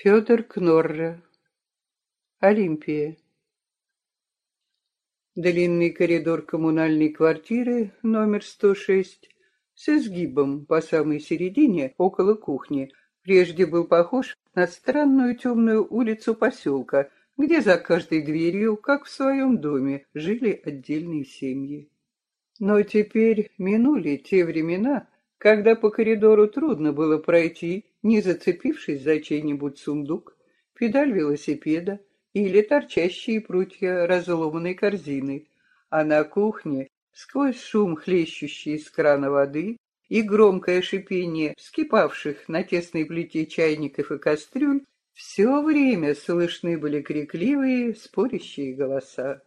Федор Кнорра. Олимпия. Длинный коридор коммунальной квартиры номер 106 с изгибом по самой середине около кухни прежде был похож на странную темную улицу поселка, где за каждой дверью, как в своем доме, жили отдельные семьи. Но теперь минули те времена, когда по коридору трудно было пройти не зацепившись за чей-нибудь сундук, педаль велосипеда или торчащие прутья разломанной корзины, а на кухне, сквозь шум хлещущий из крана воды и громкое шипение вскипавших на тесной плите чайников и кастрюль, все время слышны были крикливые, спорящие голоса.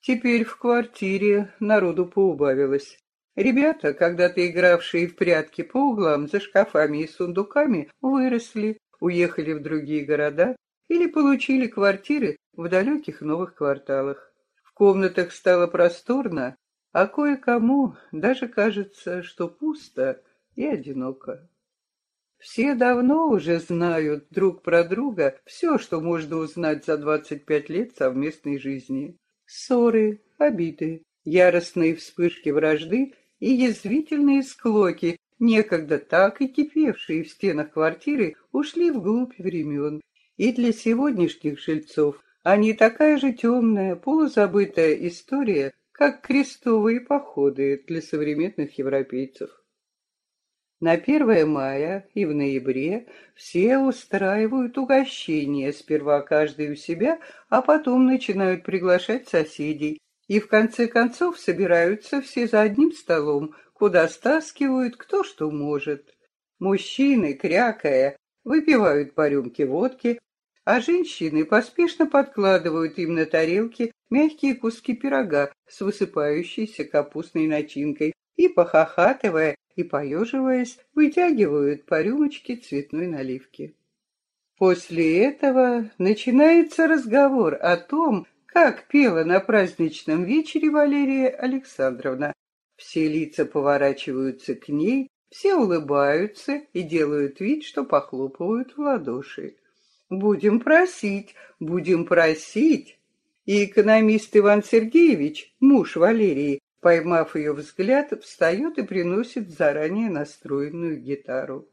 Теперь в квартире народу поубавилось. Ребята, когда-то игравшие в прятки по углам за шкафами и сундуками, выросли, уехали в другие города или получили квартиры в далеких новых кварталах. В комнатах стало просторно, а кое-кому даже кажется, что пусто и одиноко. Все давно уже знают друг про друга все, что можно узнать за 25 лет совместной жизни. Ссоры, обиды, яростные вспышки вражды и язвительные склоки, некогда так и кипевшие в стенах квартиры, ушли вглубь времен. И для сегодняшних жильцов они такая же темная, полузабытая история, как крестовые походы для современных европейцев. На 1 мая и в ноябре все устраивают угощения, сперва каждый у себя, а потом начинают приглашать соседей, и в конце концов собираются все за одним столом, куда стаскивают кто что может. Мужчины, крякая, выпивают по рюмке водки, а женщины поспешно подкладывают им на тарелки мягкие куски пирога с высыпающейся капустной начинкой и, похохатывая и поеживаясь, вытягивают по рюмочке цветной наливки. После этого начинается разговор о том, как пела на праздничном вечере Валерия Александровна. Все лица поворачиваются к ней, все улыбаются и делают вид, что похлопывают в ладоши. «Будем просить, будем просить!» И экономист Иван Сергеевич, муж Валерии, поймав ее взгляд, встает и приносит заранее настроенную гитару.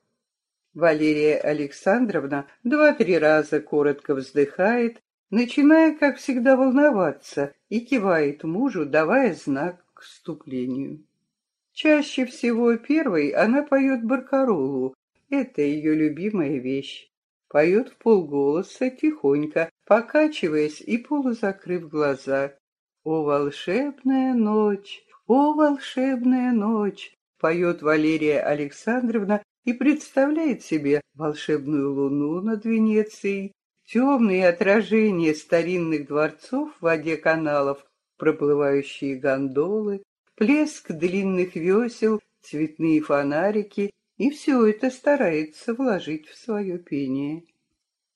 Валерия Александровна два-три раза коротко вздыхает начиная, как всегда, волноваться и кивает мужу, давая знак к вступлению. Чаще всего первой она поет баркаролу, это ее любимая вещь. Поет в полголоса, тихонько, покачиваясь и полузакрыв глаза. «О, волшебная ночь! О, волшебная ночь!» поет Валерия Александровна и представляет себе волшебную луну над Венецией, темные отражения старинных дворцов в воде каналов, проплывающие гондолы, плеск длинных весел, цветные фонарики, и все это старается вложить в свое пение.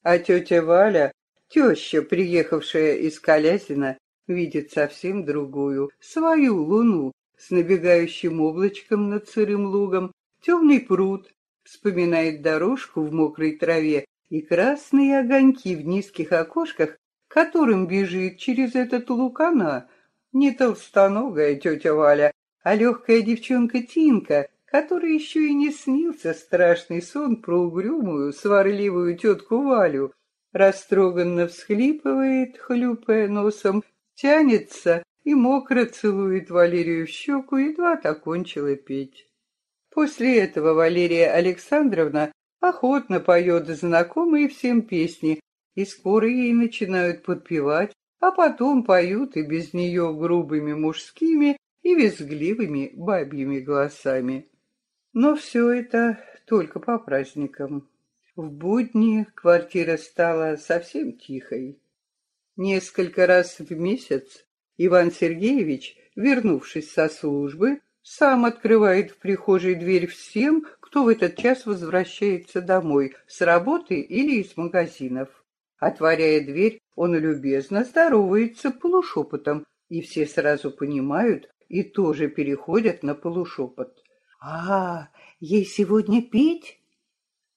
А тетя Валя, теща, приехавшая из Колязина, видит совсем другую, свою луну с набегающим облачком над сырым лугом, темный пруд, вспоминает дорожку в мокрой траве и красные огоньки в низких окошках, которым бежит через этот лук она, не толстоногая тетя Валя, а легкая девчонка Тинка, которой еще и не снился страшный сон про угрюмую, сварливую тетку Валю, растроганно всхлипывает, хлюпая носом, тянется и мокро целует Валерию в щеку, едва окончила петь. После этого Валерия Александровна охотно поет знакомые всем песни, и скоро ей начинают подпевать, а потом поют и без нее грубыми мужскими и визгливыми бабьими голосами. Но все это только по праздникам. В будни квартира стала совсем тихой. Несколько раз в месяц Иван Сергеевич, вернувшись со службы, сам открывает в прихожей дверь всем, кто в этот час возвращается домой, с работы или из магазинов. Отворяя дверь, он любезно здоровается полушепотом, и все сразу понимают и тоже переходят на полушепот. «А, ей сегодня пить?»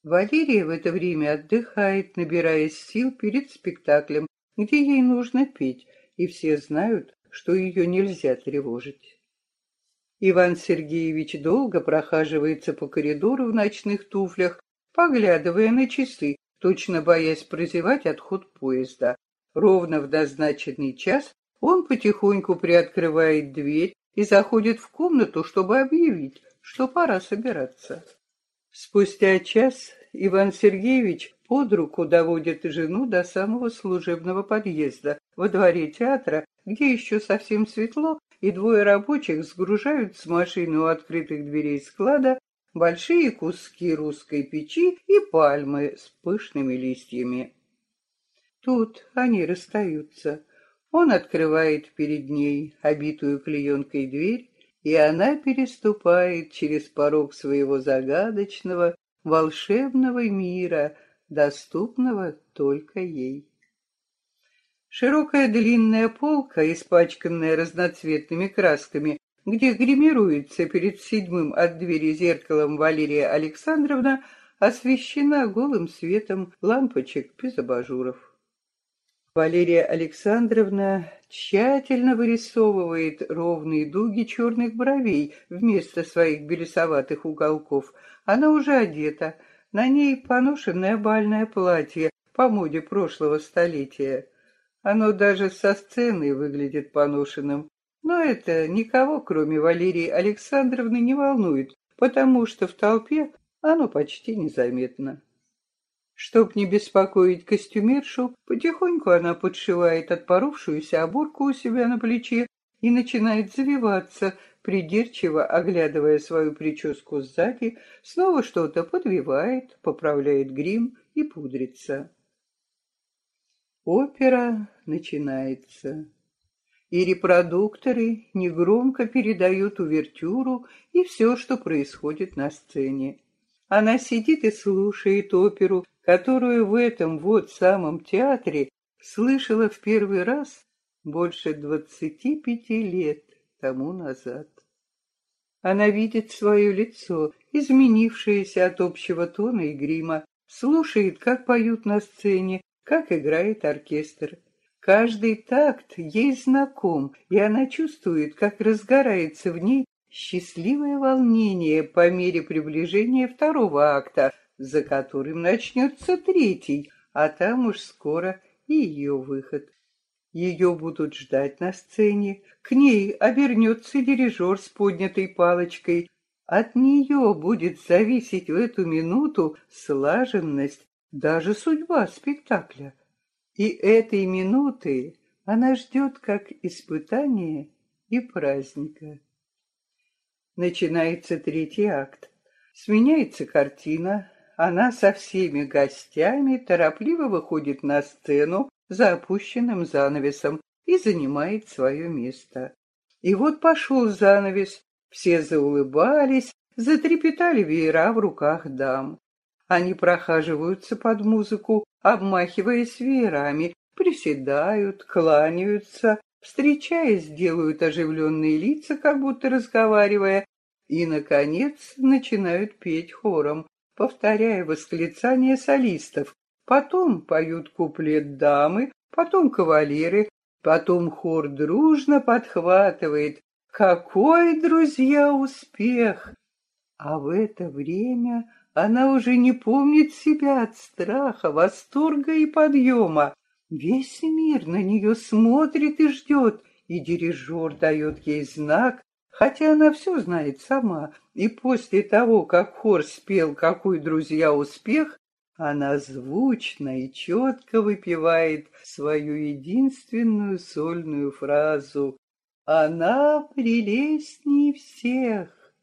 Валерия в это время отдыхает, набираясь сил перед спектаклем, где ей нужно петь, и все знают, что ее нельзя тревожить. Иван Сергеевич долго прохаживается по коридору в ночных туфлях, поглядывая на часы, точно боясь прозевать отход поезда. Ровно в назначенный час он потихоньку приоткрывает дверь и заходит в комнату, чтобы объявить, что пора собираться. Спустя час Иван Сергеевич под руку доводит жену до самого служебного подъезда во дворе театра, где еще совсем светло, и двое рабочих сгружают с машины у открытых дверей склада большие куски русской печи и пальмы с пышными листьями. Тут они расстаются. Он открывает перед ней обитую клеенкой дверь, и она переступает через порог своего загадочного, волшебного мира, доступного только ей. Широкая длинная полка, испачканная разноцветными красками, где гримируется перед седьмым от двери зеркалом Валерия Александровна, освещена голым светом лампочек без абажуров. Валерия Александровна тщательно вырисовывает ровные дуги черных бровей вместо своих белесоватых уголков. Она уже одета, на ней поношенное бальное платье по моде прошлого столетия. Оно даже со сцены выглядит поношенным, но это никого, кроме Валерии Александровны, не волнует, потому что в толпе оно почти незаметно. Чтоб не беспокоить костюмершу, потихоньку она подшивает отпоровшуюся оборку у себя на плече и начинает завиваться, придирчиво оглядывая свою прическу сзади, снова что-то подвивает, поправляет грим и пудрится. Опера начинается, и репродукторы негромко передают увертюру и все, что происходит на сцене. Она сидит и слушает оперу, которую в этом вот самом театре слышала в первый раз больше двадцати пяти лет тому назад. Она видит свое лицо, изменившееся от общего тона и грима, слушает, как поют на сцене, как играет оркестр. Каждый такт ей знаком, и она чувствует, как разгорается в ней счастливое волнение по мере приближения второго акта, за которым начнется третий, а там уж скоро и ее выход. Ее будут ждать на сцене, к ней обернется дирижер с поднятой палочкой. От нее будет зависеть в эту минуту слаженность, даже судьба спектакля. И этой минуты она ждет как испытание и праздника. Начинается третий акт. Сменяется картина, она со всеми гостями торопливо выходит на сцену за опущенным занавесом и занимает свое место. И вот пошел занавес, все заулыбались, затрепетали веера в руках дам. Они прохаживаются под музыку, обмахиваясь веерами, приседают, кланяются, встречаясь, делают оживленные лица, как будто разговаривая, и, наконец, начинают петь хором, повторяя восклицания солистов. Потом поют куплет дамы, потом кавалеры, потом хор дружно подхватывает «Какой, друзья, успех!» А в это время она уже не помнит себя от страха, восторга и подъема. Весь мир на нее смотрит и ждет, и дирижер дает ей знак, хотя она все знает сама, и после того, как хор спел «Какой, друзья, успех», она звучно и четко выпивает свою единственную сольную фразу «Она прелестней всех»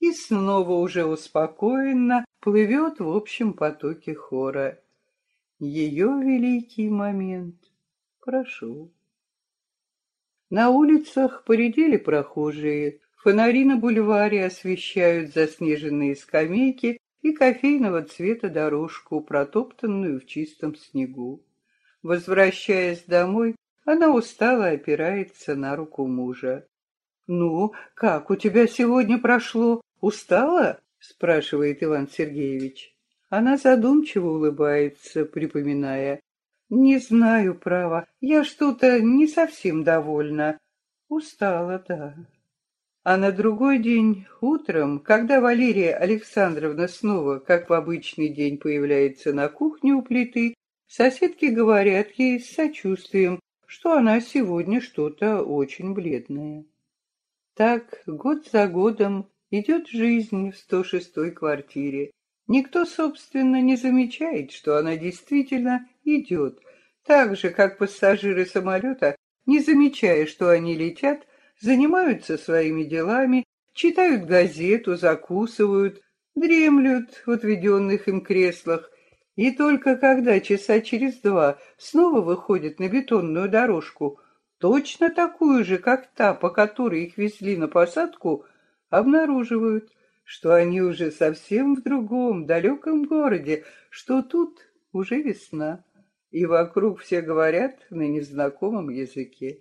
и снова уже успокоенно плывет в общем потоке хора. Ее великий момент прошел. На улицах поредели прохожие, фонари на бульваре освещают заснеженные скамейки и кофейного цвета дорожку, протоптанную в чистом снегу. Возвращаясь домой, она устало опирается на руку мужа. «Ну, как у тебя сегодня прошло? Устала?» — спрашивает Иван Сергеевич. Она задумчиво улыбается, припоминая. Не знаю, право, я что-то не совсем довольна. Устала, да. А на другой день, утром, когда Валерия Александровна снова, как в обычный день, появляется на кухне у плиты, соседки говорят ей с сочувствием, что она сегодня что-то очень бледное. Так год за годом идет жизнь в 106-й квартире. Никто, собственно, не замечает, что она действительно идет, так же, как пассажиры самолета, не замечая, что они летят, занимаются своими делами, читают газету, закусывают, дремлют в отведенных им креслах, и только когда часа через два снова выходят на бетонную дорожку, точно такую же, как та, по которой их везли на посадку, обнаруживают, что они уже совсем в другом, далеком городе, что тут уже весна, и вокруг все говорят на незнакомом языке.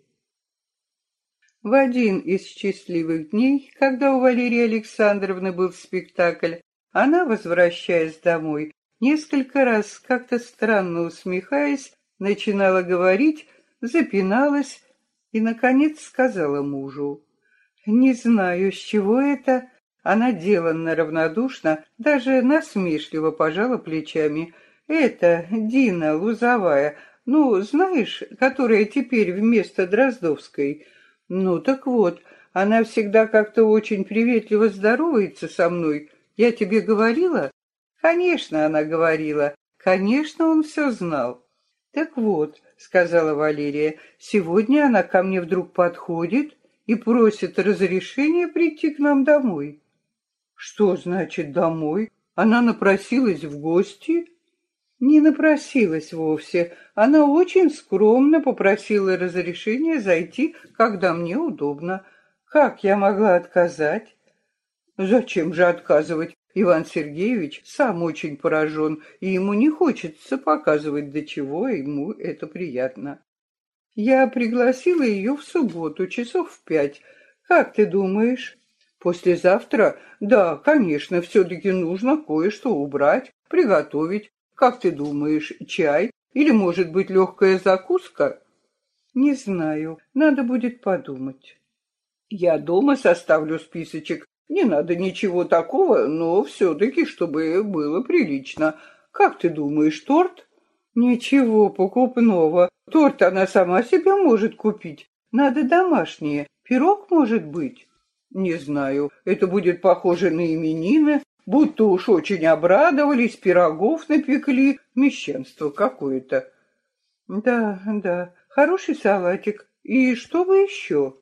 В один из счастливых дней, когда у Валерии Александровны был спектакль, она, возвращаясь домой, несколько раз, как-то странно усмехаясь, начинала говорить, запиналась и, наконец, сказала мужу. «Не знаю, с чего это, она деланно равнодушно, даже насмешливо пожала плечами. «Это Дина Лузовая, ну, знаешь, которая теперь вместо Дроздовской. Ну, так вот, она всегда как-то очень приветливо здоровается со мной. Я тебе говорила?» «Конечно, она говорила. Конечно, он все знал». «Так вот», — сказала Валерия, — «сегодня она ко мне вдруг подходит и просит разрешения прийти к нам домой». Что значит домой? Она напросилась в гости? Не напросилась вовсе. Она очень скромно попросила разрешения зайти, когда мне удобно. Как я могла отказать? Зачем же отказывать? Иван Сергеевич сам очень поражен, и ему не хочется показывать, до чего ему это приятно. Я пригласила ее в субботу, часов в пять. Как ты думаешь? Послезавтра? Да, конечно, все-таки нужно кое-что убрать, приготовить. Как ты думаешь, чай? Или, может быть, легкая закуска? Не знаю, надо будет подумать. Я дома составлю списочек. Не надо ничего такого, но все-таки, чтобы было прилично. Как ты думаешь, торт? Ничего покупного. Торт она сама себе может купить. Надо домашнее. Пирог может быть. Не знаю, это будет похоже на именины, будто уж очень обрадовались, пирогов напекли, мещанство какое-то. Да, да, хороший салатик. И что бы еще?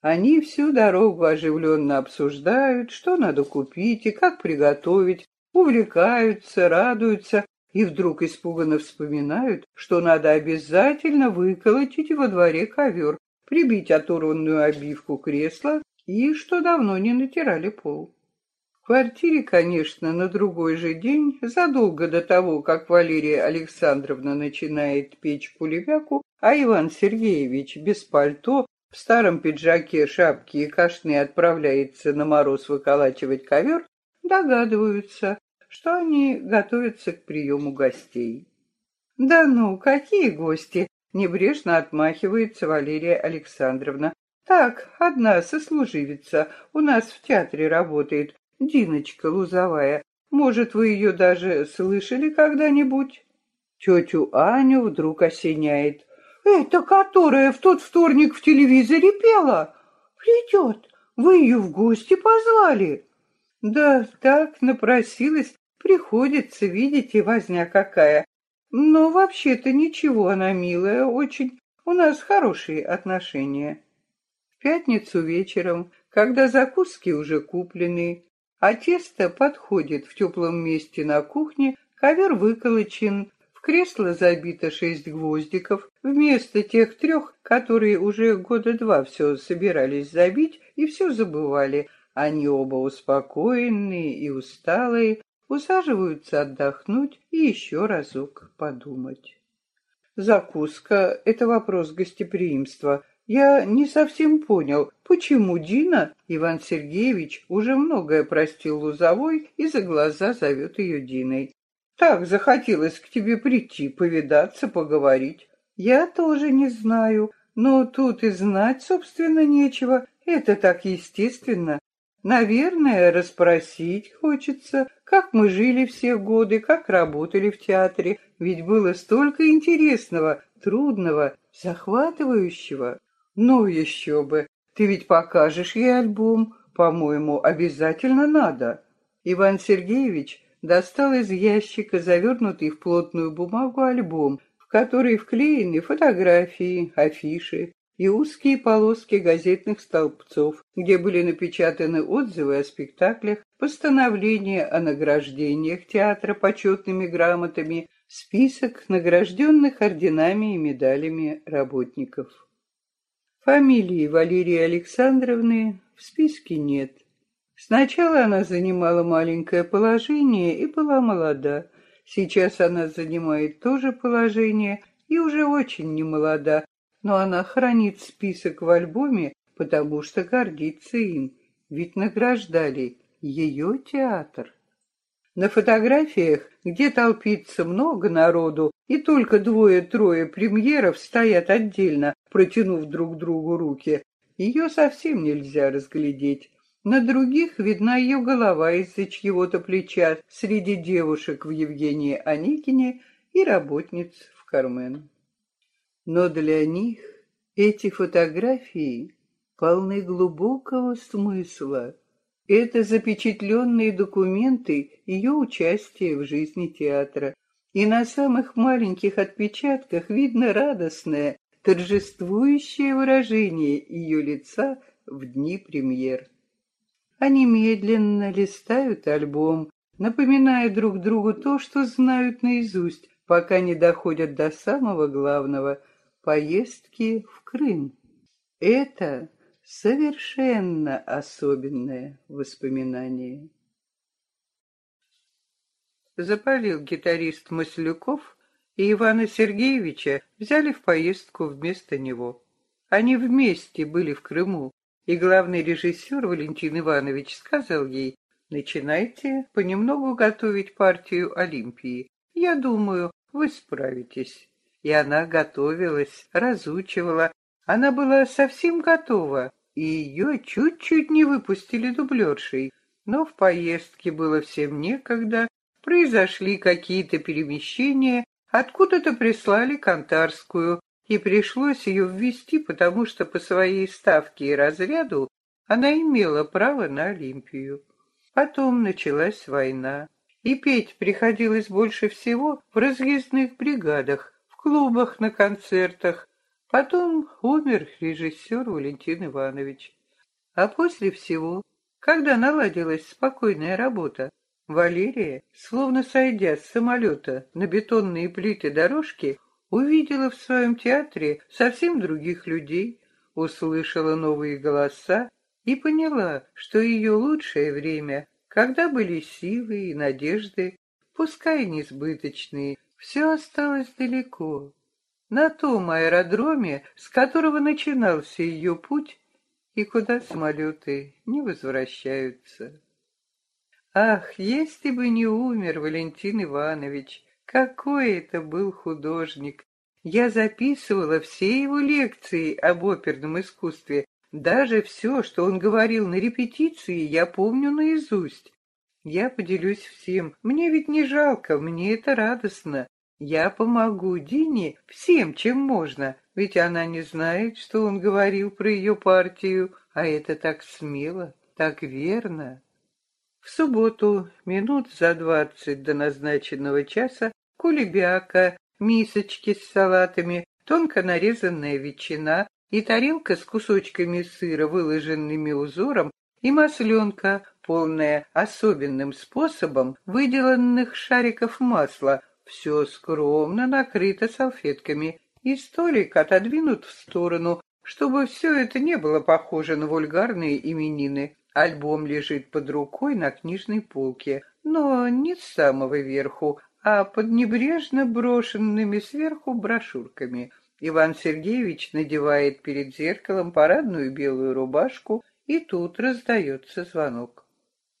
Они всю дорогу оживленно обсуждают, что надо купить и как приготовить, увлекаются, радуются и вдруг испуганно вспоминают, что надо обязательно выколотить во дворе ковер, прибить оторванную обивку кресла и что давно не натирали пол. В квартире, конечно, на другой же день, задолго до того, как Валерия Александровна начинает печь кулебяку, а Иван Сергеевич без пальто, в старом пиджаке, шапке и кашне отправляется на мороз выколачивать ковер, догадываются, что они готовятся к приему гостей. «Да ну, какие гости!» — небрежно отмахивается Валерия Александровна, так, одна сослуживица у нас в театре работает, Диночка Лузовая. Может, вы ее даже слышали когда-нибудь? Тетю Аню вдруг осеняет. Это которая в тот вторник в телевизоре пела? Придет. Вы ее в гости позвали? Да, так напросилась. Приходится, видите, возня какая. Но вообще-то ничего, она милая очень. У нас хорошие отношения. В пятницу вечером, когда закуски уже куплены, а тесто подходит в теплом месте на кухне, ковер выколочен, в кресло забито шесть гвоздиков, вместо тех трех, которые уже года два все собирались забить и все забывали. Они оба успокоенные и усталые, усаживаются отдохнуть и еще разок подумать. Закуска — это вопрос гостеприимства, я не совсем понял, почему Дина, Иван Сергеевич, уже многое простил Лузовой и за глаза зовет ее Диной. Так захотелось к тебе прийти, повидаться, поговорить. Я тоже не знаю, но тут и знать, собственно, нечего. Это так естественно. Наверное, расспросить хочется, как мы жили все годы, как работали в театре. Ведь было столько интересного, трудного, захватывающего. Ну еще бы, ты ведь покажешь ей альбом, по-моему, обязательно надо. Иван Сергеевич достал из ящика завернутый в плотную бумагу альбом, в который вклеены фотографии, афиши, и узкие полоски газетных столбцов, где были напечатаны отзывы о спектаклях, постановления о награждениях театра почетными грамотами, список награжденных орденами и медалями работников. Фамилии Валерии Александровны в списке нет. Сначала она занимала маленькое положение и была молода. Сейчас она занимает то же положение и уже очень немолода, но она хранит список в альбоме, потому что гордится им, ведь награждали ее театр. На фотографиях, где толпится много народу, и только двое-трое премьеров стоят отдельно, протянув друг другу руки, ее совсем нельзя разглядеть. На других видна ее голова из-за чьего-то плеча среди девушек в Евгении Аникине и работниц в Кармен. Но для них эти фотографии полны глубокого смысла. Это запечатленные документы ее участия в жизни театра. И на самых маленьких отпечатках видно радостное, торжествующее выражение ее лица в дни премьер. Они медленно листают альбом, напоминая друг другу то, что знают наизусть, пока не доходят до самого главного поездки в Крым. Это совершенно особенное воспоминание. Запалил гитарист Маслюков, и Ивана Сергеевича взяли в поездку вместо него. Они вместе были в Крыму, и главный режиссер Валентин Иванович сказал ей, «Начинайте понемногу готовить партию Олимпии. Я думаю, вы справитесь» и она готовилась, разучивала. Она была совсем готова, и ее чуть-чуть не выпустили дублершей. Но в поездке было всем некогда, произошли какие-то перемещения, откуда-то прислали Кантарскую, и пришлось ее ввести, потому что по своей ставке и разряду она имела право на Олимпию. Потом началась война, и петь приходилось больше всего в разъездных бригадах, клубах, на концертах. Потом умер режиссер Валентин Иванович. А после всего, когда наладилась спокойная работа, Валерия, словно сойдя с самолета на бетонные плиты дорожки, увидела в своем театре совсем других людей, услышала новые голоса и поняла, что ее лучшее время, когда были силы и надежды, пускай несбыточные, все осталось далеко, на том аэродроме, с которого начинался ее путь, и куда самолеты не возвращаются. Ах, если бы не умер Валентин Иванович, какой это был художник! Я записывала все его лекции об оперном искусстве, даже все, что он говорил на репетиции, я помню наизусть. Я поделюсь всем. Мне ведь не жалко, мне это радостно. Я помогу Дине всем, чем можно, ведь она не знает, что он говорил про ее партию, а это так смело, так верно. В субботу, минут за двадцать до назначенного часа, кулебяка, мисочки с салатами, тонко нарезанная ветчина и тарелка с кусочками сыра, выложенными узором, и масленка, полная особенным способом выделанных шариков масла, все скромно накрыто салфетками, и столик отодвинут в сторону, чтобы все это не было похоже на вульгарные именины. Альбом лежит под рукой на книжной полке, но не с самого верху, а под небрежно брошенными сверху брошюрками. Иван Сергеевич надевает перед зеркалом парадную белую рубашку, и тут раздается звонок.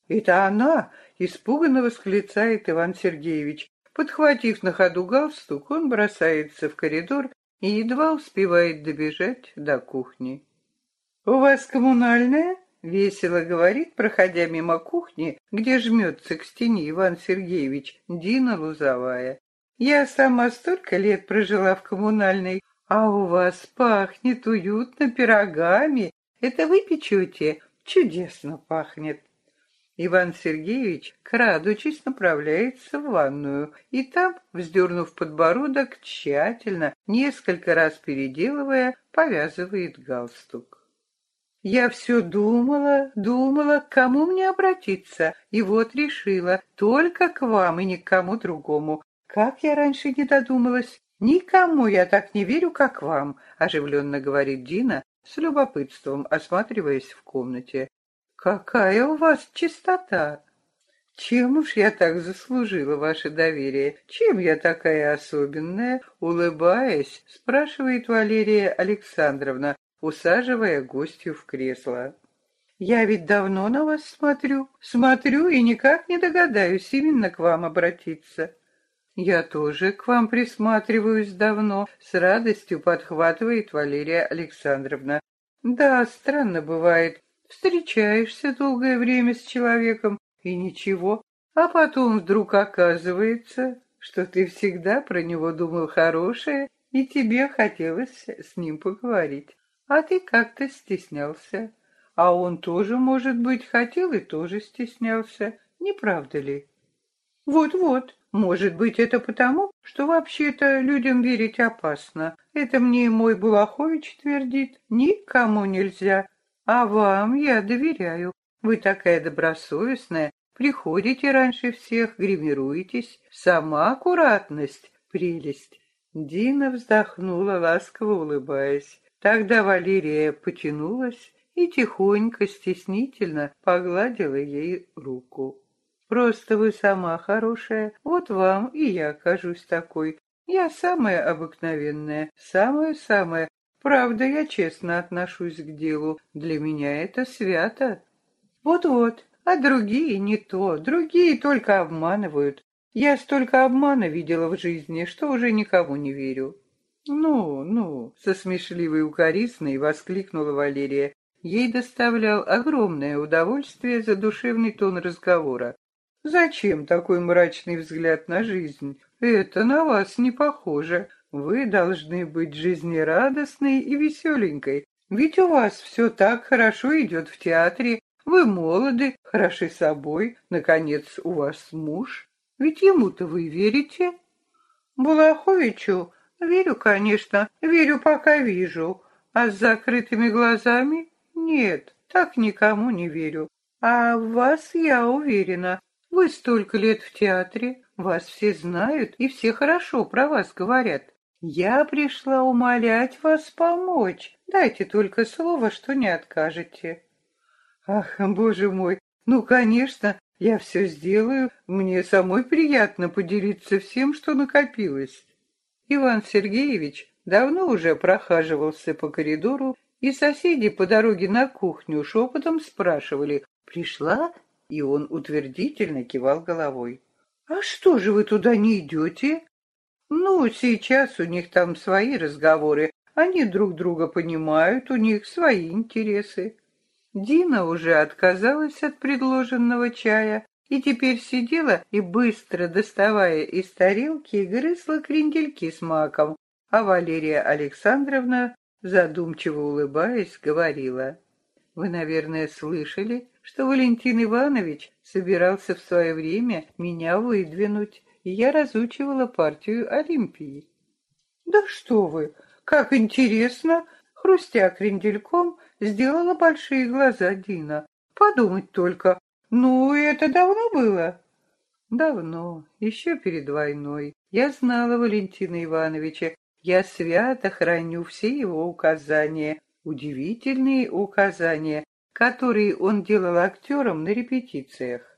«Это она!» — испуганно восклицает Иван Сергеевич. Подхватив на ходу галстук, он бросается в коридор и едва успевает добежать до кухни. «У вас коммунальная?» — весело говорит, проходя мимо кухни, где жмется к стене Иван Сергеевич, Дина Лузовая. «Я сама столько лет прожила в коммунальной, а у вас пахнет уютно пирогами. Это вы печете? Чудесно пахнет!» Иван Сергеевич, крадучись, направляется в ванную, и там, вздернув подбородок, тщательно, несколько раз переделывая, повязывает галстук. Я все думала, думала, к кому мне обратиться, и вот решила, только к вам и ни к кому другому. Как я раньше не додумалась? Никому я так не верю, как вам, оживленно говорит Дина, с любопытством осматриваясь в комнате. Какая у вас чистота! Чем уж я так заслужила ваше доверие? Чем я такая особенная? Улыбаясь, спрашивает Валерия Александровна, усаживая гостью в кресло. Я ведь давно на вас смотрю, смотрю и никак не догадаюсь именно к вам обратиться. Я тоже к вам присматриваюсь давно, с радостью подхватывает Валерия Александровна. Да, странно бывает, Встречаешься долгое время с человеком, и ничего, а потом вдруг оказывается, что ты всегда про него думал хорошее, и тебе хотелось с ним поговорить. А ты как-то стеснялся. А он тоже, может быть, хотел и тоже стеснялся. Не правда ли? Вот-вот. Может быть, это потому, что вообще-то людям верить опасно. Это мне и мой Булахович твердит. Никому нельзя. А вам я доверяю. Вы такая добросовестная, приходите раньше всех, гримируетесь. Сама аккуратность, прелесть. Дина вздохнула, ласково улыбаясь. Тогда Валерия потянулась и тихонько, стеснительно погладила ей руку. «Просто вы сама хорошая, вот вам и я кажусь такой. Я самая обыкновенная, самая-самая, Правда, я честно отношусь к делу. Для меня это свято. Вот-вот, а другие не то. Другие только обманывают. Я столько обмана видела в жизни, что уже никому не верю. «Ну, ну!» — со смешливой укоризной воскликнула Валерия. Ей доставлял огромное удовольствие задушевный тон разговора. «Зачем такой мрачный взгляд на жизнь? Это на вас не похоже. Вы должны быть жизнерадостной и веселенькой, ведь у вас все так хорошо идет в театре, вы молоды, хороши собой, наконец, у вас муж. Ведь ему-то вы верите? Булаховичу? Верю, конечно, верю, пока вижу. А с закрытыми глазами? Нет, так никому не верю. А в вас я уверена. Вы столько лет в театре, вас все знают и все хорошо про вас говорят. Я пришла умолять вас помочь. Дайте только слово, что не откажете. Ах, боже мой, ну, конечно, я все сделаю. Мне самой приятно поделиться всем, что накопилось. Иван Сергеевич давно уже прохаживался по коридору, и соседи по дороге на кухню шепотом спрашивали, пришла, и он утвердительно кивал головой. «А что же вы туда не идете?» Ну, сейчас у них там свои разговоры, они друг друга понимают, у них свои интересы. Дина уже отказалась от предложенного чая и теперь сидела и, быстро доставая из тарелки, грызла крендельки с маком, а Валерия Александровна, задумчиво улыбаясь, говорила, «Вы, наверное, слышали, что Валентин Иванович собирался в свое время меня выдвинуть я разучивала партию Олимпии. «Да что вы! Как интересно!» Хрустя крендельком, сделала большие глаза Дина. «Подумать только! Ну, это давно было?» «Давно, еще перед войной. Я знала Валентина Ивановича. Я свято храню все его указания, удивительные указания, которые он делал актерам на репетициях.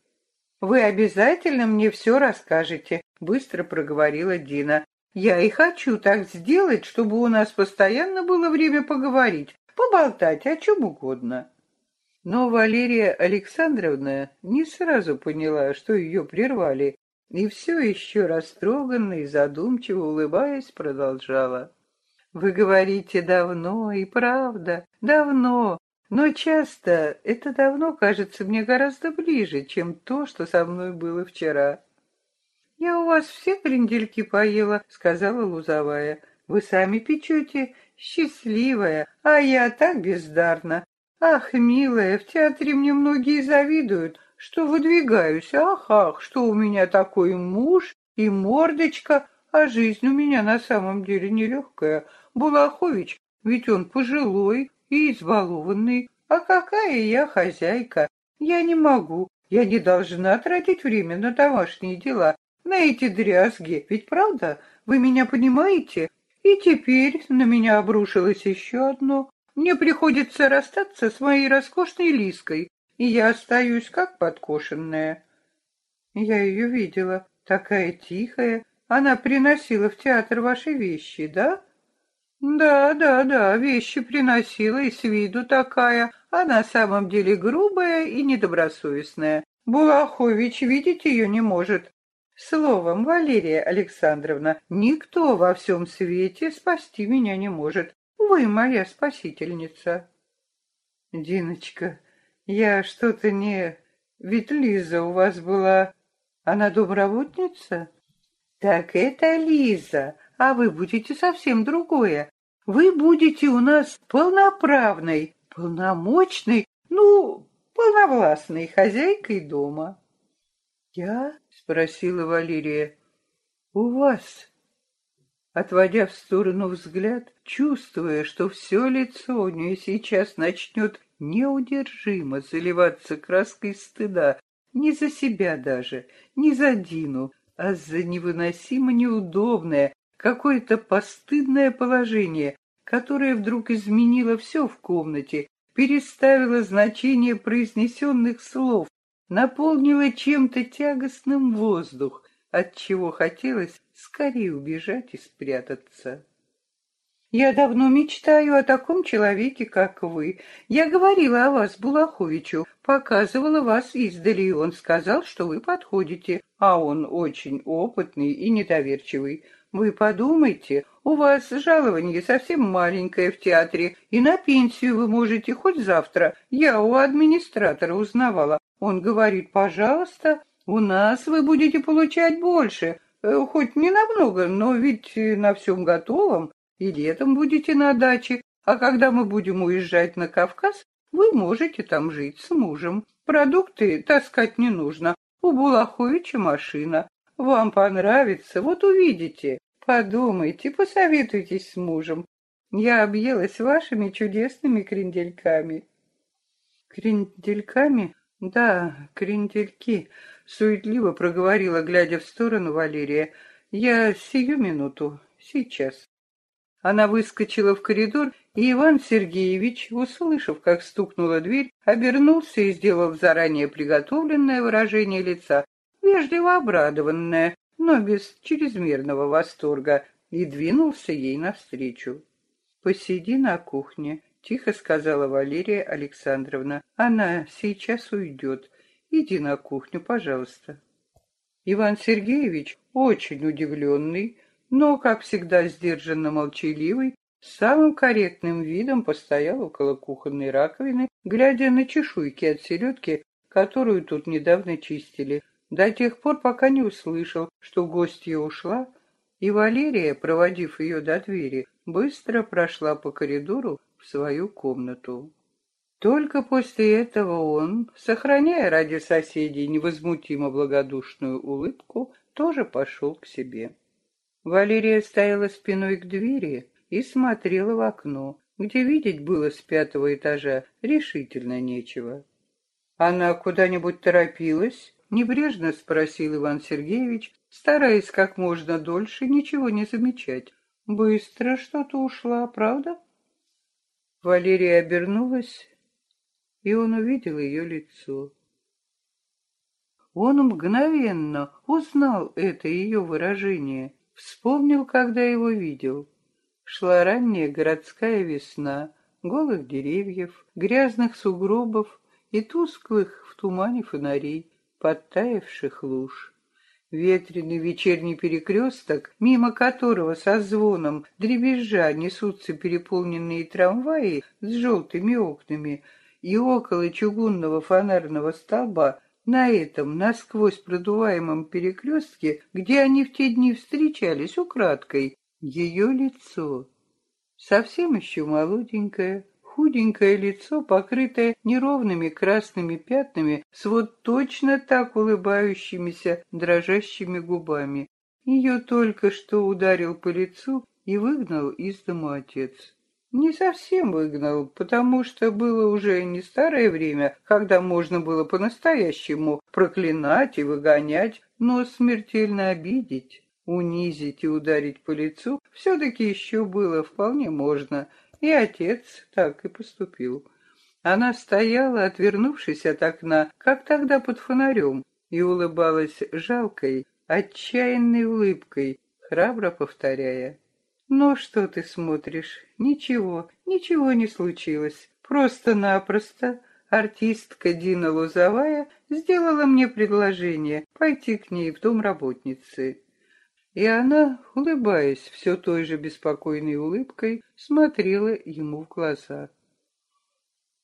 «Вы обязательно мне все расскажете», — быстро проговорила Дина. «Я и хочу так сделать, чтобы у нас постоянно было время поговорить, поболтать о чем угодно». Но Валерия Александровна не сразу поняла, что ее прервали, и все еще растроганно и задумчиво улыбаясь продолжала. «Вы говорите давно и правда, давно, но часто это давно кажется мне гораздо ближе, чем то, что со мной было вчера». «Я у вас все крендельки поела», — сказала Лузовая. «Вы сами печете, счастливая, а я так бездарна. Ах, милая, в театре мне многие завидуют, что выдвигаюсь. Ах, ах, что у меня такой муж и мордочка, а жизнь у меня на самом деле нелегкая. Булахович, ведь он пожилой и избалованный. А какая я хозяйка? Я не могу, я не должна тратить время на домашние дела, на эти дрязги. Ведь правда, вы меня понимаете? И теперь на меня обрушилось еще одно. Мне приходится расстаться с моей роскошной Лиской, и я остаюсь как подкошенная. Я ее видела, такая тихая. Она приносила в театр ваши вещи, да? Да, да, да, вещи приносила, и с виду такая, а на самом деле грубая и недобросовестная. Булахович видеть ее не может. Словом, Валерия Александровна, никто во всем свете спасти меня не может. Вы моя спасительница. Диночка, я что-то не... Ведь Лиза у вас была... Она домработница? Так это Лиза, а вы будете совсем другое. Вы будете у нас полноправной, полномочной, ну, полновластной хозяйкой дома. Я? спросила Валерия. У вас отводя в сторону взгляд, чувствуя, что все лицо у нее сейчас начнет неудержимо заливаться краской стыда, не за себя даже, не за Дину, а за невыносимо неудобное, какое-то постыдное положение, которое вдруг изменило все в комнате, переставило значение произнесенных слов, наполнило чем-то тягостным воздух, от чего хотелось скорее убежать и спрятаться. Я давно мечтаю о таком человеке, как вы. Я говорила о вас Булаховичу, показывала вас издали, и он сказал, что вы подходите, а он очень опытный и недоверчивый. Вы подумайте, у вас жалование совсем маленькое в театре, и на пенсию вы можете хоть завтра. Я у администратора узнавала. Он говорит, пожалуйста, у нас вы будете получать больше. Э, хоть не намного, но ведь на всем готовом. И летом будете на даче, а когда мы будем уезжать на Кавказ, вы можете там жить с мужем. Продукты таскать не нужно. У Булаховича машина. Вам понравится, вот увидите. Подумайте, посоветуйтесь с мужем. Я объелась вашими чудесными крендельками. Крендельками? Да, крендельки суетливо проговорила, глядя в сторону Валерия. «Я сию минуту, сейчас». Она выскочила в коридор, и Иван Сергеевич, услышав, как стукнула дверь, обернулся и сделал заранее приготовленное выражение лица, вежливо обрадованное, но без чрезмерного восторга, и двинулся ей навстречу. «Посиди на кухне», — тихо сказала Валерия Александровна. «Она сейчас уйдет. Иди на кухню, пожалуйста. Иван Сергеевич, очень удивленный, но, как всегда, сдержанно молчаливый, самым корректным видом постоял около кухонной раковины, глядя на чешуйки от селедки, которую тут недавно чистили, до тех пор, пока не услышал, что гостья ушла, и Валерия, проводив ее до двери, быстро прошла по коридору в свою комнату. Только после этого он, сохраняя ради соседей невозмутимо благодушную улыбку, тоже пошел к себе. Валерия стояла спиной к двери и смотрела в окно, где видеть было с пятого этажа решительно нечего. «Она куда-нибудь торопилась?» — небрежно спросил Иван Сергеевич, стараясь как можно дольше ничего не замечать. «Быстро что-то ушла, правда?» Валерия обернулась и он увидел ее лицо. Он мгновенно узнал это ее выражение, вспомнил, когда его видел. Шла ранняя городская весна, голых деревьев, грязных сугробов и тусклых в тумане фонарей, подтаявших луж. Ветреный вечерний перекресток, мимо которого со звоном дребезжа несутся переполненные трамваи с желтыми окнами, и около чугунного фонарного столба на этом насквозь продуваемом перекрестке, где они в те дни встречались украдкой, ее лицо. Совсем еще молоденькое, худенькое лицо, покрытое неровными красными пятнами, с вот точно так улыбающимися дрожащими губами. Ее только что ударил по лицу и выгнал из дому отец. Не совсем выгнал, потому что было уже не старое время, когда можно было по-настоящему проклинать и выгонять, но смертельно обидеть, унизить и ударить по лицу все-таки еще было вполне можно — и отец так и поступил. Она стояла, отвернувшись от окна, как тогда под фонарем, и улыбалась жалкой, отчаянной улыбкой, храбро повторяя. «Ну что ты смотришь? Ничего, ничего не случилось. Просто-напросто артистка Дина Лузовая сделала мне предложение пойти к ней в дом работницы. И она, улыбаясь все той же беспокойной улыбкой, смотрела ему в глаза.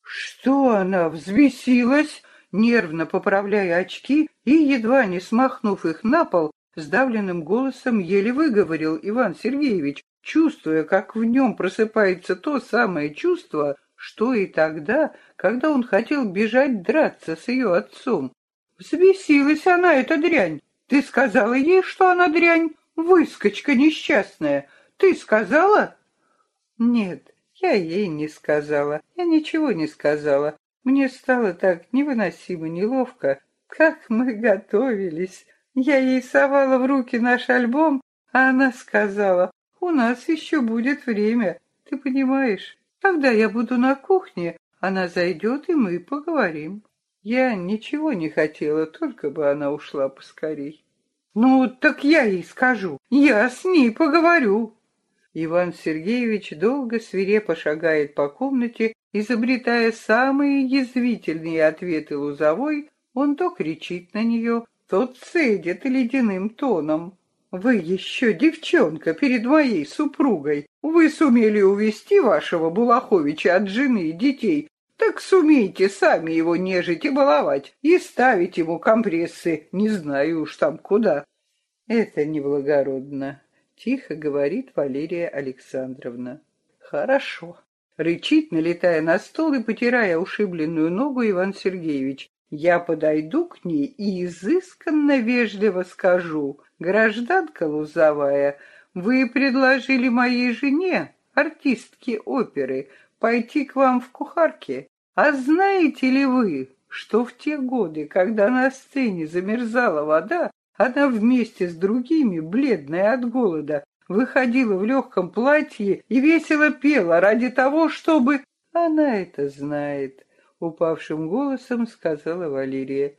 «Что она, взбесилась?» Нервно поправляя очки и, едва не смахнув их на пол, сдавленным голосом еле выговорил Иван Сергеевич, чувствуя, как в нем просыпается то самое чувство, что и тогда, когда он хотел бежать драться с ее отцом. Взбесилась она, эта дрянь. Ты сказала ей, что она дрянь? Выскочка несчастная. Ты сказала? Нет, я ей не сказала. Я ничего не сказала. Мне стало так невыносимо неловко. Как мы готовились. Я ей совала в руки наш альбом, а она сказала, у нас еще будет время. Ты понимаешь, когда я буду на кухне, она зайдет, и мы поговорим. Я ничего не хотела, только бы она ушла поскорей. Ну, так я ей скажу. Я с ней поговорю. Иван Сергеевич долго свирепо шагает по комнате, изобретая самые язвительные ответы Лузовой, он то кричит на нее, то цедит ледяным тоном. «Вы еще девчонка перед моей супругой. Вы сумели увести вашего Булаховича от жены и детей, так сумейте сами его нежить и баловать, и ставить ему компрессы, не знаю уж там куда. Это неблагородно, тихо говорит Валерия Александровна. Хорошо. Рычит, налетая на стол и потирая ушибленную ногу Иван Сергеевич. Я подойду к ней и изысканно вежливо скажу. Гражданка Лузовая, вы предложили моей жене, артистке оперы, пойти к вам в кухарке. А знаете ли вы, что в те годы, когда на сцене замерзала вода, она вместе с другими, бледная от голода, выходила в легком платье и весело пела ради того, чтобы... Она это знает, — упавшим голосом сказала Валерия.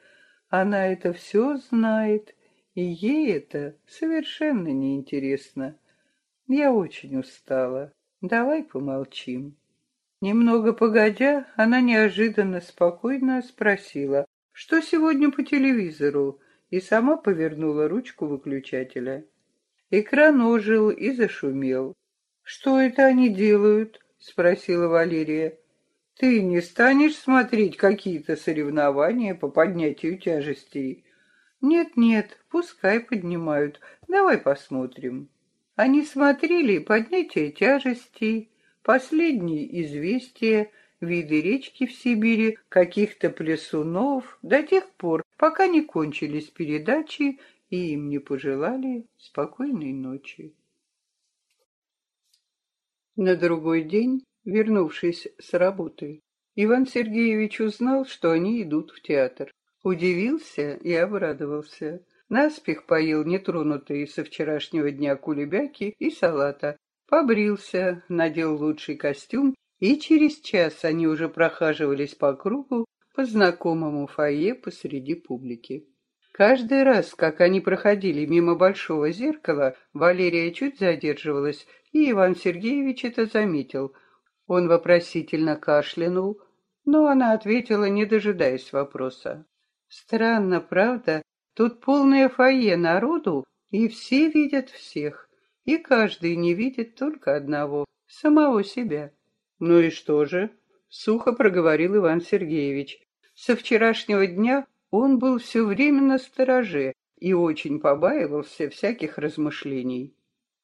Она это все знает, и ей это совершенно неинтересно. Я очень устала. Давай помолчим. Немного погодя, она неожиданно спокойно спросила, что сегодня по телевизору, и сама повернула ручку выключателя. Экран ожил и зашумел. «Что это они делают?» — спросила Валерия. «Ты не станешь смотреть какие-то соревнования по поднятию тяжестей?» «Нет-нет, пускай поднимают. Давай посмотрим». Они смотрели поднятие тяжестей, Последние известия, виды речки в Сибири, каких-то плесунов, до тех пор, пока не кончились передачи и им не пожелали спокойной ночи. На другой день, вернувшись с работы, Иван Сергеевич узнал, что они идут в театр. Удивился и обрадовался. Наспех поел нетронутые со вчерашнего дня кулебяки и салата, побрился, надел лучший костюм, и через час они уже прохаживались по кругу по знакомому фойе посреди публики. Каждый раз, как они проходили мимо большого зеркала, Валерия чуть задерживалась, и Иван Сергеевич это заметил. Он вопросительно кашлянул, но она ответила, не дожидаясь вопроса. Странно, правда, Тут полное фойе народу, и все видят всех, и каждый не видит только одного, самого себя. Ну и что же? Сухо проговорил Иван Сергеевич. Со вчерашнего дня он был все время на стороже и очень побаивался всяких размышлений.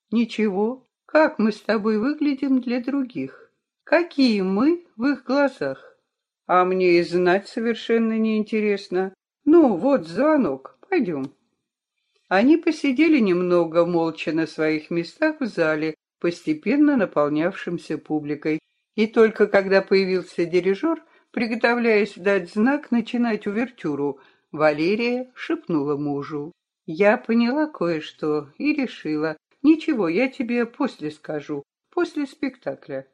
Ничего, как мы с тобой выглядим для других? Какие мы в их глазах? А мне и знать совершенно неинтересно. Ну, вот звонок, пойдем. Они посидели немного молча на своих местах в зале, постепенно наполнявшимся публикой, и только когда появился дирижер, приготовляясь дать знак начинать увертюру, Валерия шепнула мужу. «Я поняла кое-что и решила. Ничего, я тебе после скажу, после спектакля».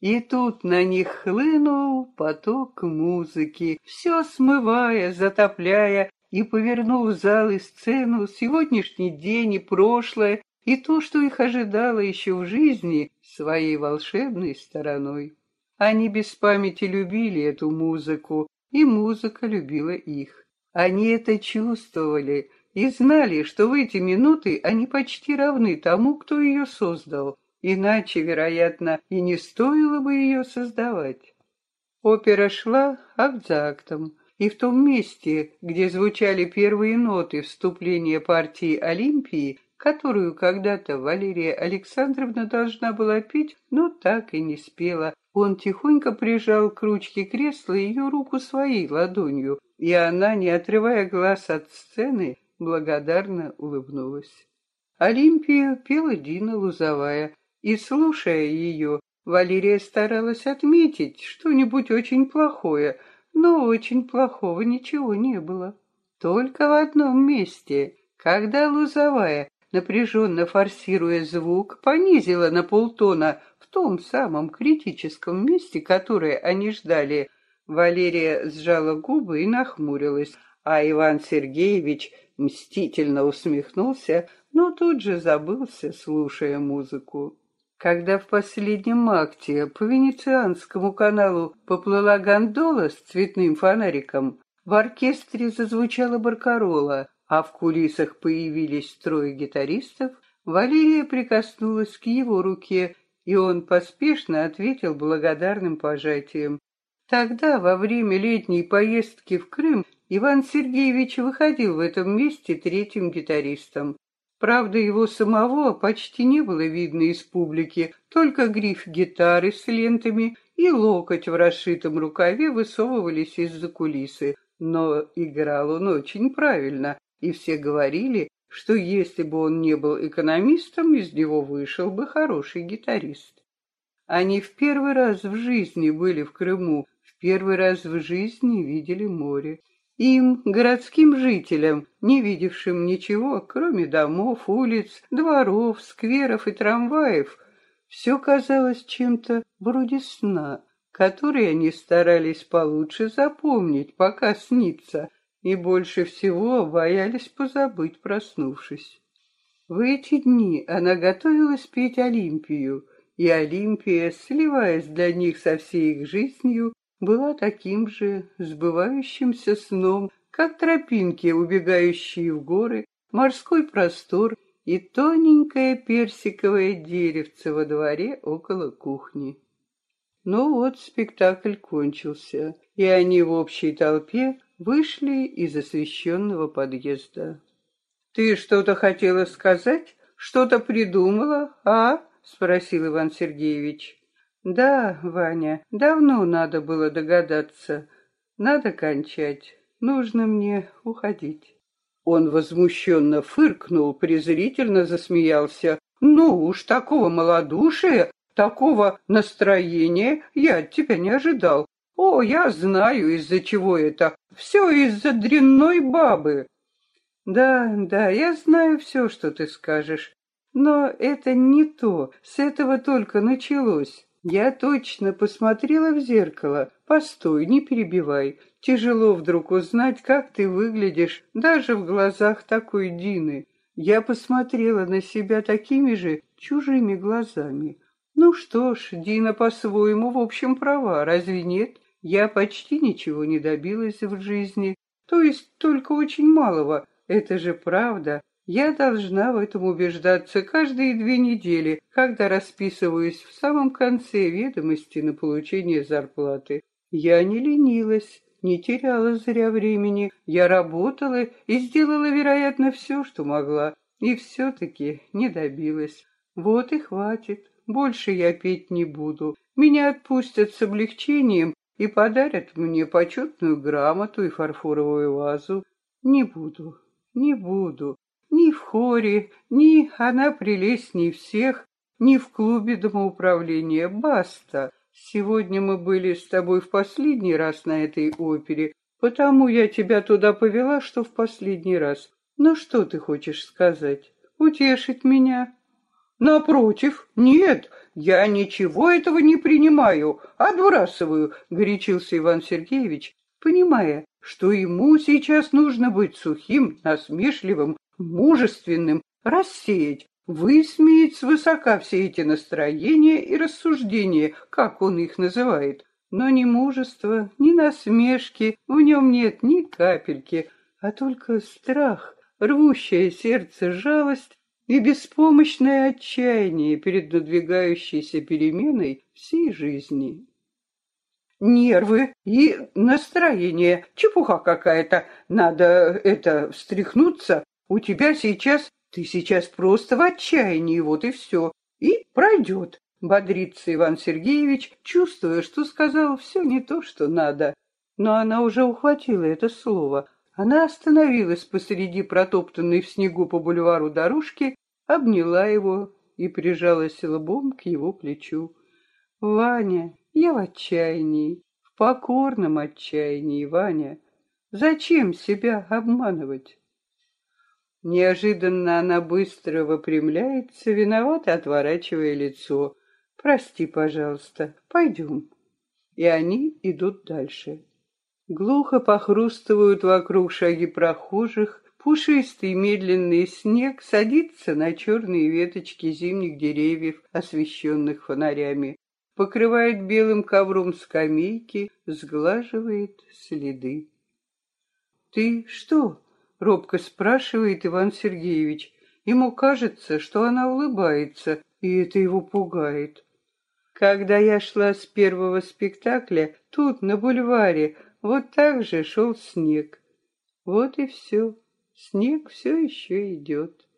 И тут на них хлынул поток музыки, все смывая, затопляя и повернув зал и сцену, сегодняшний день и прошлое, и то, что их ожидало еще в жизни, своей волшебной стороной. Они без памяти любили эту музыку, и музыка любила их. Они это чувствовали и знали, что в эти минуты они почти равны тому, кто ее создал, иначе, вероятно, и не стоило бы ее создавать. Опера шла акт за актом, и в том месте, где звучали первые ноты вступления партии Олимпии, которую когда-то Валерия Александровна должна была петь, но так и не спела, он тихонько прижал к ручке кресла ее руку своей ладонью, и она, не отрывая глаз от сцены, благодарно улыбнулась. Олимпию пела Дина Лузовая, и, слушая ее, Валерия старалась отметить что-нибудь очень плохое, но очень плохого ничего не было. Только в одном месте, когда Лузовая, напряженно форсируя звук, понизила на полтона в том самом критическом месте, которое они ждали, Валерия сжала губы и нахмурилась, а Иван Сергеевич мстительно усмехнулся, но тут же забылся, слушая музыку. Когда в последнем акте по Венецианскому каналу поплыла гондола с цветным фонариком, в оркестре зазвучала баркарола, а в кулисах появились трое гитаристов, Валерия прикоснулась к его руке, и он поспешно ответил благодарным пожатием. Тогда, во время летней поездки в Крым, Иван Сергеевич выходил в этом месте третьим гитаристом. Правда, его самого почти не было видно из публики, только гриф гитары с лентами и локоть в расшитом рукаве высовывались из-за кулисы. Но играл он очень правильно, и все говорили, что если бы он не был экономистом, из него вышел бы хороший гитарист. Они в первый раз в жизни были в Крыму, в первый раз в жизни видели море. Им, городским жителям, не видевшим ничего, кроме домов, улиц, дворов, скверов и трамваев, все казалось чем-то вроде сна, который они старались получше запомнить, пока снится, и больше всего боялись позабыть, проснувшись. В эти дни она готовилась петь Олимпию, и Олимпия, сливаясь для них со всей их жизнью, была таким же сбывающимся сном, как тропинки, убегающие в горы, морской простор и тоненькое персиковое деревце во дворе около кухни. Но вот спектакль кончился, и они в общей толпе вышли из освещенного подъезда. «Ты что-то хотела сказать? Что-то придумала, а?» — спросил Иван Сергеевич. Да, Ваня, давно надо было догадаться. Надо кончать. Нужно мне уходить. Он возмущенно фыркнул, презрительно засмеялся. Ну уж такого малодушия, такого настроения я от тебя не ожидал. О, я знаю, из-за чего это. Все из-за дрянной бабы. Да, да, я знаю все, что ты скажешь. Но это не то, с этого только началось. Я точно посмотрела в зеркало. Постой, не перебивай. Тяжело вдруг узнать, как ты выглядишь, даже в глазах такой Дины. Я посмотрела на себя такими же чужими глазами. Ну что ж, Дина по-своему, в общем, права, разве нет? Я почти ничего не добилась в жизни, то есть только очень малого, Это же правда. Я должна в этом убеждаться каждые две недели, когда расписываюсь в самом конце ведомости на получение зарплаты. Я не ленилась, не теряла зря времени. Я работала и сделала, вероятно, все, что могла. И все-таки не добилась. Вот и хватит. Больше я петь не буду. Меня отпустят с облегчением и подарят мне почетную грамоту и фарфоровую вазу. Не буду, не буду. Ни в хоре, ни она прелестней всех, ни в клубе домоуправления. Баста. Сегодня мы были с тобой в последний раз на этой опере, потому я тебя туда повела, что в последний раз. Ну что ты хочешь сказать? Утешить меня? Напротив, нет, я ничего этого не принимаю, отбрасываю, горячился Иван Сергеевич, понимая, что ему сейчас нужно быть сухим, насмешливым, мужественным, рассеять, высмеять свысока все эти настроения и рассуждения, как он их называет. Но ни мужества, ни насмешки в нем нет ни капельки, а только страх, рвущее сердце жалость и беспомощное отчаяние перед надвигающейся переменой всей жизни. Нервы и настроение. Чепуха какая-то. Надо это встряхнуться. У тебя сейчас... Ты сейчас просто в отчаянии, вот и все. И пройдет. Бодрится Иван Сергеевич, чувствуя, что сказал все не то, что надо. Но она уже ухватила это слово. Она остановилась посреди протоптанной в снегу по бульвару дорожки, обняла его и прижалась лбом к его плечу. «Ваня, я в отчаянии, в покорном отчаянии, Ваня. Зачем себя обманывать?» Неожиданно она быстро выпрямляется, виновато отворачивая лицо. «Прости, пожалуйста, пойдем». И они идут дальше. Глухо похрустывают вокруг шаги прохожих, пушистый медленный снег садится на черные веточки зимних деревьев, освещенных фонарями, покрывает белым ковром скамейки, сглаживает следы. «Ты что?» — робко спрашивает Иван Сергеевич. Ему кажется, что она улыбается, и это его пугает. Когда я шла с первого спектакля, тут, на бульваре, вот так же шел снег. Вот и все. Снег все еще идет.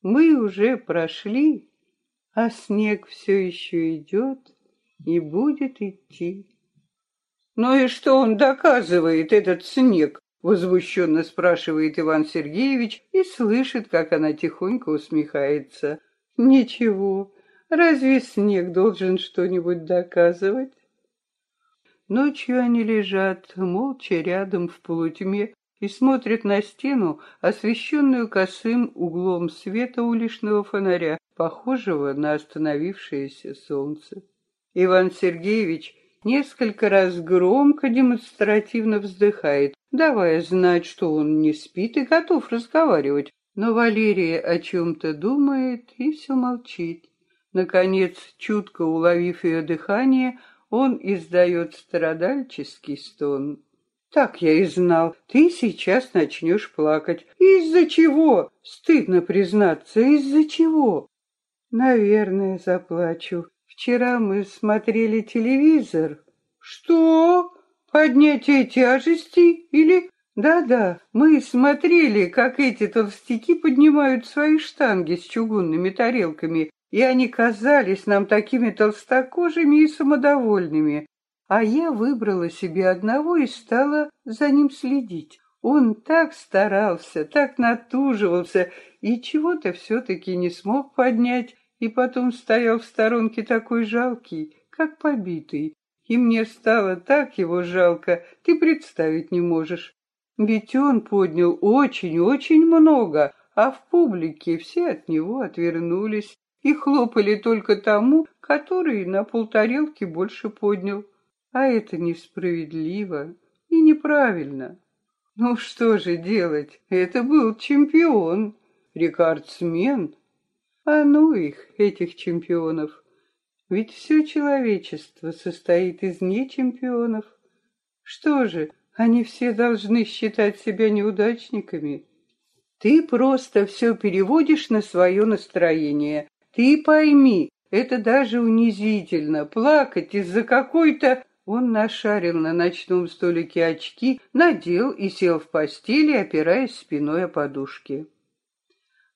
Мы уже прошли, а снег все еще идет и будет идти. Ну и что он доказывает, этот снег? Возмущенно спрашивает Иван Сергеевич и слышит, как она тихонько усмехается. Ничего, разве снег должен что-нибудь доказывать? Ночью они лежат молча рядом в полутьме и смотрят на стену, освещенную косым углом света уличного фонаря, похожего на остановившееся солнце. Иван Сергеевич несколько раз громко демонстративно вздыхает, давая знать, что он не спит и готов разговаривать, но Валерия о чем-то думает и все молчит. Наконец, чутко уловив ее дыхание, он издает страдальческий стон. Так я и знал, ты сейчас начнешь плакать. Из-за чего? Стыдно признаться, из-за чего? Наверное, заплачу. Вчера мы смотрели телевизор. Что? Поднятие тяжести или... Да-да, мы смотрели, как эти толстяки поднимают свои штанги с чугунными тарелками и они казались нам такими толстокожими и самодовольными. А я выбрала себе одного и стала за ним следить. Он так старался, так натуживался и чего-то все-таки не смог поднять, и потом стоял в сторонке такой жалкий, как побитый. И мне стало так его жалко, ты представить не можешь. Ведь он поднял очень-очень много, а в публике все от него отвернулись и хлопали только тому, который на полтарелки больше поднял. А это несправедливо и неправильно. Ну что же делать? Это был чемпион, рекордсмен. А ну их, этих чемпионов. Ведь все человечество состоит из нечемпионов. Что же, они все должны считать себя неудачниками? Ты просто все переводишь на свое настроение. Ты пойми, это даже унизительно, плакать из-за какой-то... Он нашарил на ночном столике очки, надел и сел в постели, опираясь спиной о подушки.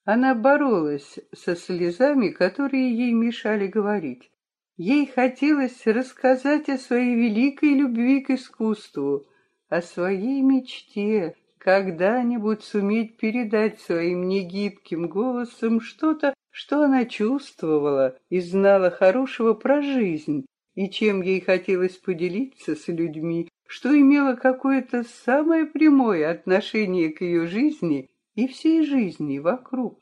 Она боролась со слезами, которые ей мешали говорить. Ей хотелось рассказать о своей великой любви к искусству, о своей мечте, когда-нибудь суметь передать своим негибким голосом что-то, что она чувствовала и знала хорошего про жизнь, и чем ей хотелось поделиться с людьми, что имело какое-то самое прямое отношение к ее жизни и всей жизни вокруг.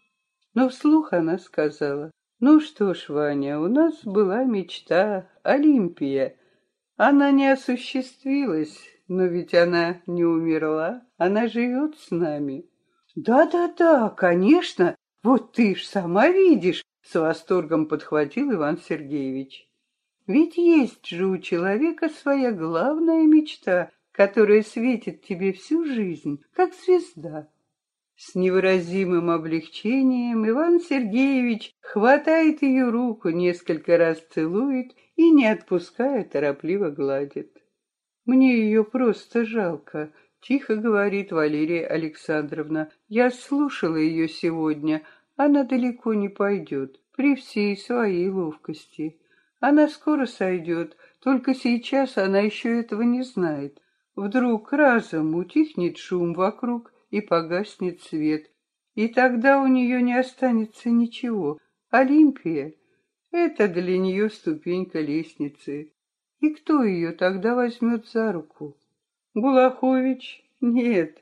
Но вслух она сказала, «Ну что ж, Ваня, у нас была мечта Олимпия. Она не осуществилась, но ведь она не умерла, она живет с нами». «Да-да-да, конечно, вот ты ж сама видишь», — с восторгом подхватил Иван Сергеевич. Ведь есть же у человека своя главная мечта, которая светит тебе всю жизнь, как звезда. С невыразимым облегчением Иван Сергеевич хватает ее руку, несколько раз целует и, не отпуская, торопливо гладит. «Мне ее просто жалко», — тихо говорит Валерия Александровна. «Я слушала ее сегодня. Она далеко не пойдет, при всей своей ловкости. Она скоро сойдет, только сейчас она еще этого не знает. Вдруг разом утихнет шум вокруг, и погаснет свет. И тогда у нее не останется ничего. Олимпия — это для нее ступенька лестницы. И кто ее тогда возьмет за руку? Гулахович? Нет,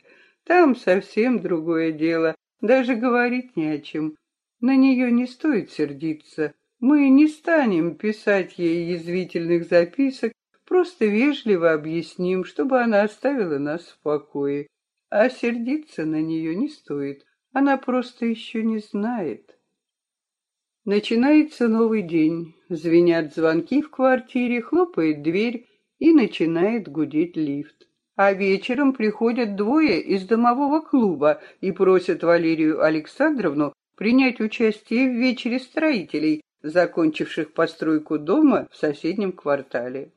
там совсем другое дело. Даже говорить не о чем. На нее не стоит сердиться. Мы не станем писать ей язвительных записок, просто вежливо объясним, чтобы она оставила нас в покое. А сердиться на нее не стоит, она просто еще не знает. Начинается новый день. Звенят звонки в квартире, хлопает дверь и начинает гудеть лифт. А вечером приходят двое из домового клуба и просят Валерию Александровну принять участие в вечере строителей, закончивших постройку дома в соседнем квартале.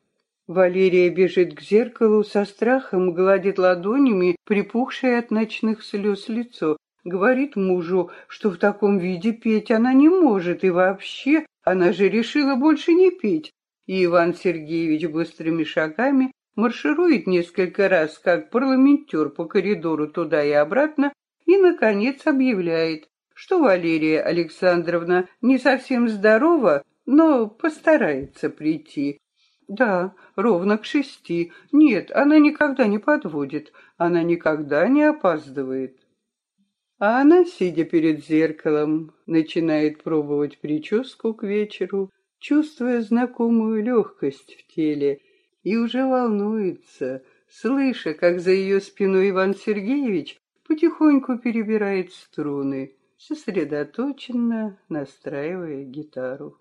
Валерия бежит к зеркалу со страхом, гладит ладонями припухшее от ночных слез лицо. Говорит мужу, что в таком виде петь она не может, и вообще она же решила больше не петь. И Иван Сергеевич быстрыми шагами марширует несколько раз, как парламентер по коридору туда и обратно, и, наконец, объявляет, что Валерия Александровна не совсем здорова, но постарается прийти. Да, ровно к шести. Нет, она никогда не подводит, она никогда не опаздывает. А она, сидя перед зеркалом, начинает пробовать прическу к вечеру, чувствуя знакомую легкость в теле, и уже волнуется, слыша, как за ее спиной Иван Сергеевич потихоньку перебирает струны сосредоточенно настраивая гитару.